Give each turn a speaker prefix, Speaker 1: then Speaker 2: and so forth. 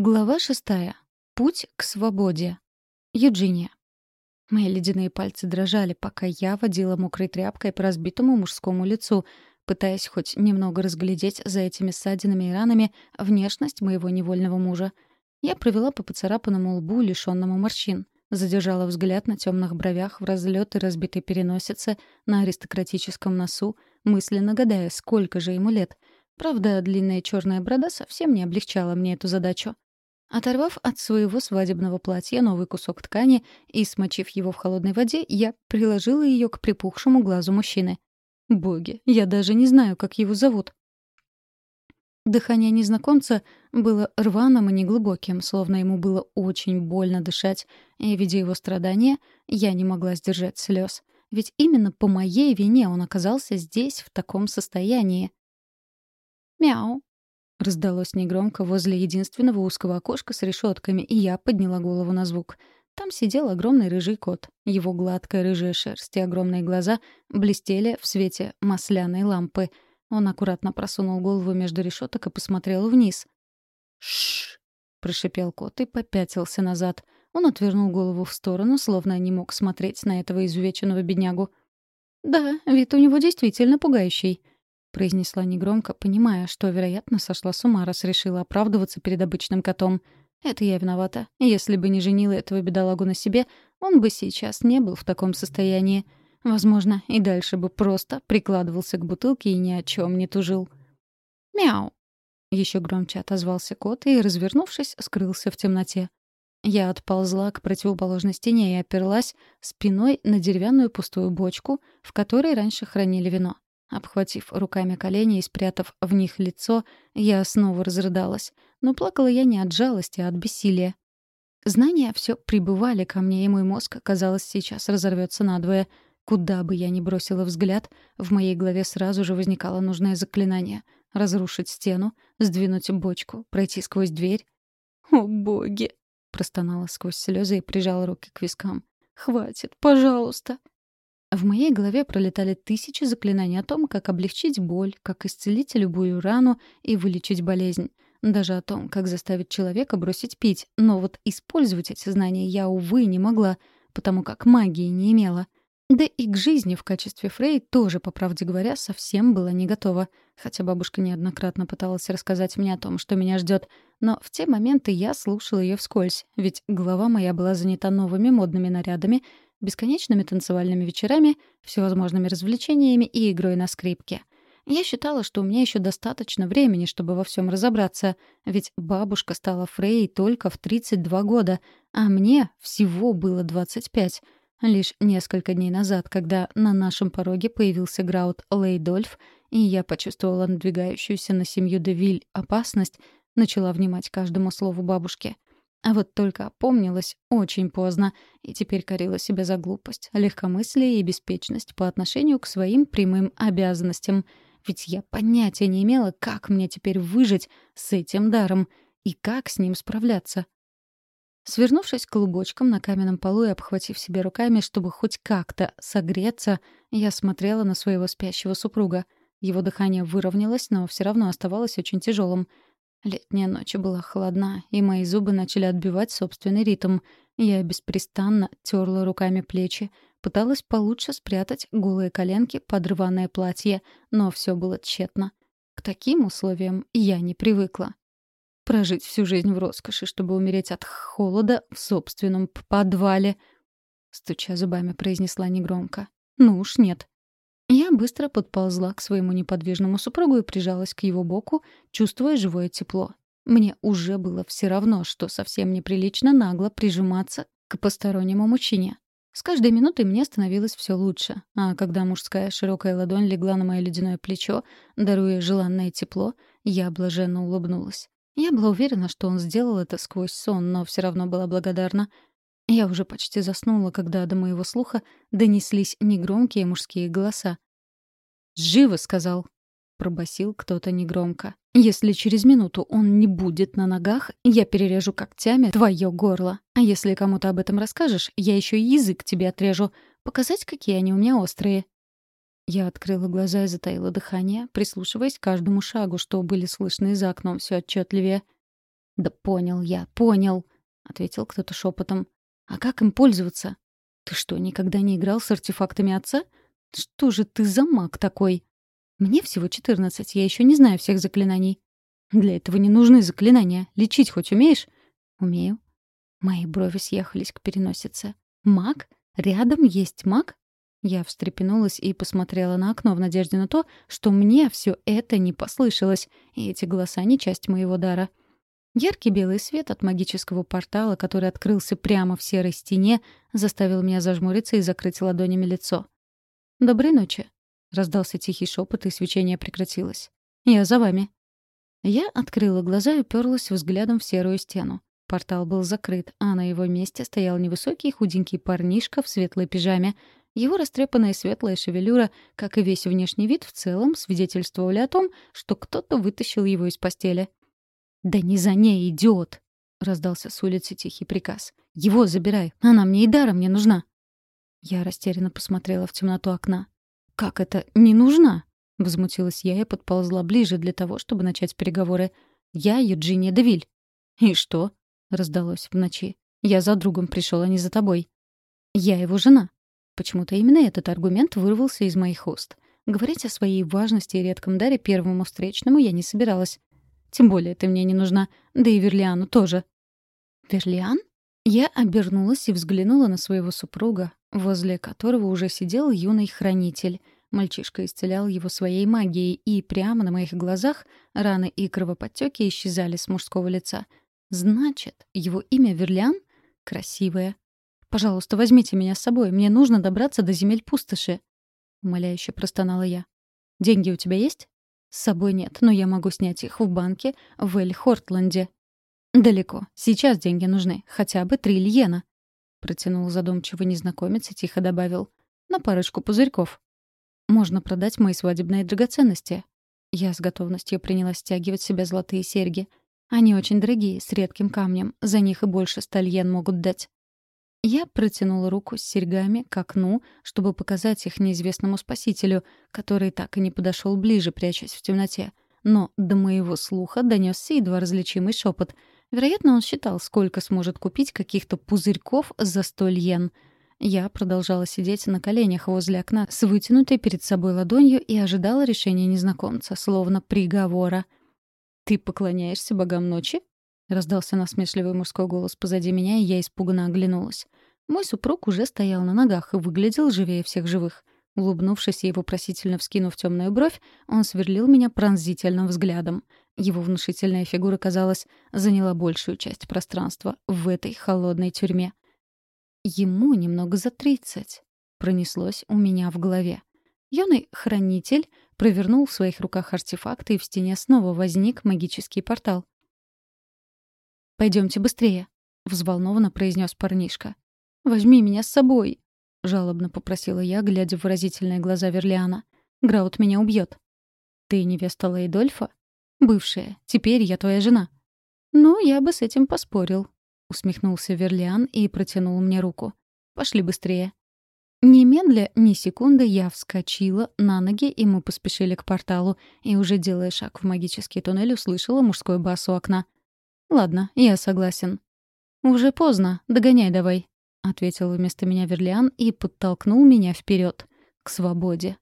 Speaker 1: Глава шестая. Путь к свободе. Юджиния. Мои ледяные пальцы дрожали, пока я водила мокрой тряпкой по разбитому мужскому лицу, пытаясь хоть немного разглядеть за этими ссадинами и ранами внешность моего невольного мужа. Я провела по поцарапанному лбу, лишённому морщин. Задержала взгляд на темных бровях в разлет и разбитой переносице, на аристократическом носу, мысленно гадая, сколько же ему лет. Правда, длинная черная борода совсем не облегчала мне эту задачу. Оторвав от своего свадебного платья новый кусок ткани и смочив его в холодной воде, я приложила ее к припухшему глазу мужчины. Боги, я даже не знаю, как его зовут. Дыхание незнакомца было рваным и неглубоким, словно ему было очень больно дышать, и, видя его страдания, я не могла сдержать слез. Ведь именно по моей вине он оказался здесь в таком состоянии. «Мяу», Раздалось негромко возле единственного узкого окошка с решетками, и я подняла голову на звук. Там сидел огромный рыжий кот. Его гладкая рыжая шерсть и огромные глаза блестели в свете масляной лампы. Он аккуратно просунул голову между решеток и посмотрел вниз. «Шш!» — прошипел кот и попятился назад. Он отвернул голову в сторону, словно не мог смотреть на этого изувеченного беднягу. «Да, вид у него действительно пугающий», — произнесла негромко, понимая, что, вероятно, сошла с ума, раз решила оправдываться перед обычным котом. «Это я виновата. Если бы не женила этого бедолагу на себе, он бы сейчас не был в таком состоянии. Возможно, и дальше бы просто прикладывался к бутылке и ни о чем не тужил». «Мяу!» — еще громче отозвался кот и, развернувшись, скрылся в темноте. Я отползла к противоположной стене и оперлась спиной на деревянную пустую бочку, в которой раньше хранили вино. Обхватив руками колени и спрятав в них лицо, я снова разрыдалась. Но плакала я не от жалости, а от бессилия. Знания все прибывали ко мне, и мой мозг, казалось, сейчас разорвется надвое. Куда бы я ни бросила взгляд, в моей голове сразу же возникало нужное заклинание — разрушить стену, сдвинуть бочку, пройти сквозь дверь. «О, боги!» — простонала сквозь слезы и прижала руки к вискам. «Хватит, пожалуйста!» В моей голове пролетали тысячи заклинаний о том, как облегчить боль, как исцелить любую рану и вылечить болезнь. Даже о том, как заставить человека бросить пить. Но вот использовать эти знания я, увы, не могла, потому как магии не имела. Да и к жизни в качестве Фрей тоже, по правде говоря, совсем была не готова. Хотя бабушка неоднократно пыталась рассказать мне о том, что меня ждет. Но в те моменты я слушала ее вскользь, ведь голова моя была занята новыми модными нарядами — бесконечными танцевальными вечерами, всевозможными развлечениями и игрой на скрипке. Я считала, что у меня еще достаточно времени, чтобы во всем разобраться, ведь бабушка стала Фрей только в 32 года, а мне всего было 25. Лишь несколько дней назад, когда на нашем пороге появился Граут Лейдольф, и я почувствовала надвигающуюся на семью Девиль опасность, начала внимать каждому слову бабушки — а вот только опомнилась очень поздно и теперь корила себя за глупость, легкомыслие и беспечность по отношению к своим прямым обязанностям. Ведь я понятия не имела, как мне теперь выжить с этим даром и как с ним справляться. Свернувшись клубочком на каменном полу и обхватив себе руками, чтобы хоть как-то согреться, я смотрела на своего спящего супруга. Его дыхание выровнялось, но все равно оставалось очень тяжелым — Летняя ночь была холодна, и мои зубы начали отбивать собственный ритм. Я беспрестанно терла руками плечи, пыталась получше спрятать голые коленки под рваное платье, но все было тщетно. К таким условиям я не привыкла. Прожить всю жизнь в роскоши, чтобы умереть от холода в собственном подвале. Стуча зубами, произнесла негромко. Ну уж нет. Я быстро подползла к своему неподвижному супругу и прижалась к его боку, чувствуя живое тепло. Мне уже было все равно, что совсем неприлично нагло прижиматься к постороннему мужчине. С каждой минутой мне становилось все лучше, а когда мужская широкая ладонь легла на мое ледяное плечо, даруя желанное тепло, я блаженно улыбнулась. Я была уверена, что он сделал это сквозь сон, но все равно была благодарна. Я уже почти заснула, когда до моего слуха донеслись негромкие мужские голоса. «Живо!» — сказал. Пробасил кто-то негромко. «Если через минуту он не будет на ногах, я перережу когтями твое горло. А если кому-то об этом расскажешь, я еще и язык тебе отрежу. Показать, какие они у меня острые». Я открыла глаза и затаила дыхание, прислушиваясь к каждому шагу, что были слышны за окном все отчетливее. «Да понял я, понял», — ответил кто-то шепотом. «А как им пользоваться? Ты что, никогда не играл с артефактами отца? Что же ты за маг такой?» «Мне всего четырнадцать, я еще не знаю всех заклинаний». «Для этого не нужны заклинания. Лечить хоть умеешь?» «Умею». Мои брови съехались к переносице. «Маг? Рядом есть маг?» Я встрепенулась и посмотрела на окно в надежде на то, что мне все это не послышалось, и эти голоса не часть моего дара. Яркий белый свет от магического портала, который открылся прямо в серой стене, заставил меня зажмуриться и закрыть ладонями лицо. «Доброй ночи», — раздался тихий шепот, и свечение прекратилось. «Я за вами». Я открыла глаза и уперлась взглядом в серую стену. Портал был закрыт, а на его месте стоял невысокий худенький парнишка в светлой пижаме. Его растрепанная светлая шевелюра, как и весь внешний вид в целом, свидетельствовали о том, что кто-то вытащил его из постели. «Да не за ней, идиот!» — раздался с улицы тихий приказ. «Его забирай, она мне и даром не нужна!» Я растерянно посмотрела в темноту окна. «Как это не нужна?» — возмутилась я и подползла ближе для того, чтобы начать переговоры. «Я Юджиния Девиль». «И что?» — раздалось в ночи. «Я за другом пришел, а не за тобой». «Я его жена». Почему-то именно этот аргумент вырвался из моих уст. Говорить о своей важности и редком даре первому встречному я не собиралась. Тем более ты мне не нужна. Да и Верлиану тоже». «Верлиан?» Я обернулась и взглянула на своего супруга, возле которого уже сидел юный хранитель. Мальчишка исцелял его своей магией, и прямо на моих глазах раны и кровоподтёки исчезали с мужского лица. Значит, его имя Верлиан? Красивое. «Пожалуйста, возьмите меня с собой. Мне нужно добраться до земель пустоши», — умоляюще простонала я. «Деньги у тебя есть?» «С собой нет, но я могу снять их в банке в Эль-Хортленде». «Далеко. Сейчас деньги нужны. Хотя бы три льена», — протянул задумчиво незнакомец и тихо добавил. «На парочку пузырьков». «Можно продать мои свадебные драгоценности». Я с готовностью принялась стягивать себе золотые серьги. Они очень дорогие, с редким камнем. За них и больше стальен могут дать. Я протянула руку с серьгами к окну, чтобы показать их неизвестному спасителю, который так и не подошел ближе, прячась в темноте. Но до моего слуха донесся едва различимый шепот. Вероятно, он считал, сколько сможет купить каких-то пузырьков за сто йен. Я продолжала сидеть на коленях возле окна с вытянутой перед собой ладонью и ожидала решения незнакомца, словно приговора. «Ты поклоняешься богам ночи?» Раздался насмешливый мужской голос позади меня, и я испуганно оглянулась. Мой супруг уже стоял на ногах и выглядел живее всех живых. Улыбнувшись и вопросительно вскинув темную бровь, он сверлил меня пронзительным взглядом. Его внушительная фигура, казалось, заняла большую часть пространства в этой холодной тюрьме. Ему немного за тридцать. Пронеслось у меня в голове. Юный хранитель провернул в своих руках артефакты, и в стене снова возник магический портал. Пойдемте быстрее», — взволнованно произнес парнишка. «Возьми меня с собой», — жалобно попросила я, глядя в выразительные глаза Верлиана. «Граут меня убьет». «Ты невеста Лейдольфа?» «Бывшая. Теперь я твоя жена». «Ну, я бы с этим поспорил», — усмехнулся Верлиан и протянул мне руку. «Пошли быстрее». Немедля ни секунды я вскочила на ноги, и мы поспешили к порталу, и уже делая шаг в магический туннель, услышала мужской бас у окна. «Ладно, я согласен». «Уже поздно, догоняй давай», — ответил вместо меня Верлиан и подтолкнул меня вперед к свободе.